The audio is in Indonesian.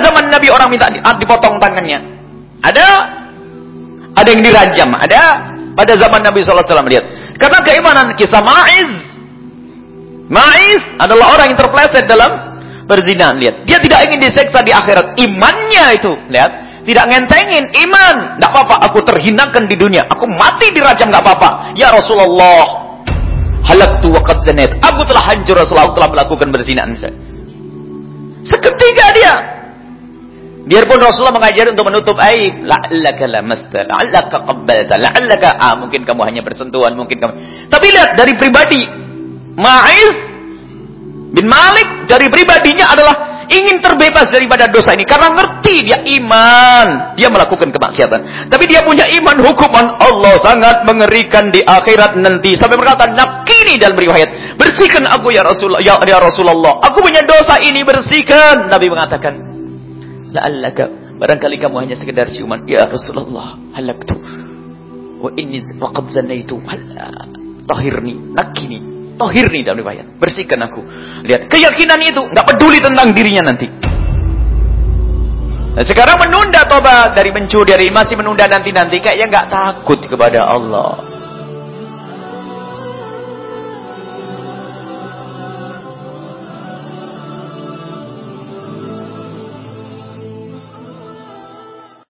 zaman Nabi orang minta dipotong tangannya. Ada ada yang dirajam, ada pada zaman Nabi SAW lihat. Karena keimanan kisah Ma'iz. Ma'iz adalah orang yang terpleset dalam berzina. Lihat, dia tidak ingin diseksa di akhirat. Imannya itu, lihat, tidak ngentengin iman. Tidak apa-apa, aku terhinakan di dunia. Aku mati dirajam, tidak apa-apa. Ya Rasulullah, halaktu wa qad zanat. Aku telah hancur Rasulullah, aku telah melakukan berzinaan. Seketika dia Biarpun Rasulullah mengajar untuk menutup aib, la'allaka lamasta, la'allaka qabbalta, la'allaka ah mungkin kamu hanya bersentuhan, mungkin kamu. Tapi lihat dari pribadi Ma'iz bin Malik dari pribadinya adalah ingin terbebas daripada dosa ini karena ngerti dia iman, dia melakukan kemaksiatan. Tapi dia punya iman hukuman Allah sangat mengerikan di akhirat nanti. Sampai berkata, "Nakini dalam riwayat, bersihkan aku ya Rasulullah, ya, ya Rasulullah. Aku punya dosa ini bersihkan." Nabi mengatakan, la'allaka barangkali kamu hanya sekedar ciuman. Ya Rasulullah halaktu. Wa inni waqad zanaitu tahirni nakini. Tahirni dalam riwayat. Bersihkan aku. Lihat keyakinan itu nggak peduli tentang dirinya nanti. Nah, sekarang menunda tobat. Dari mencuri dari masih menunda nanti-nanti. Kayaknya nggak takut kepada Allah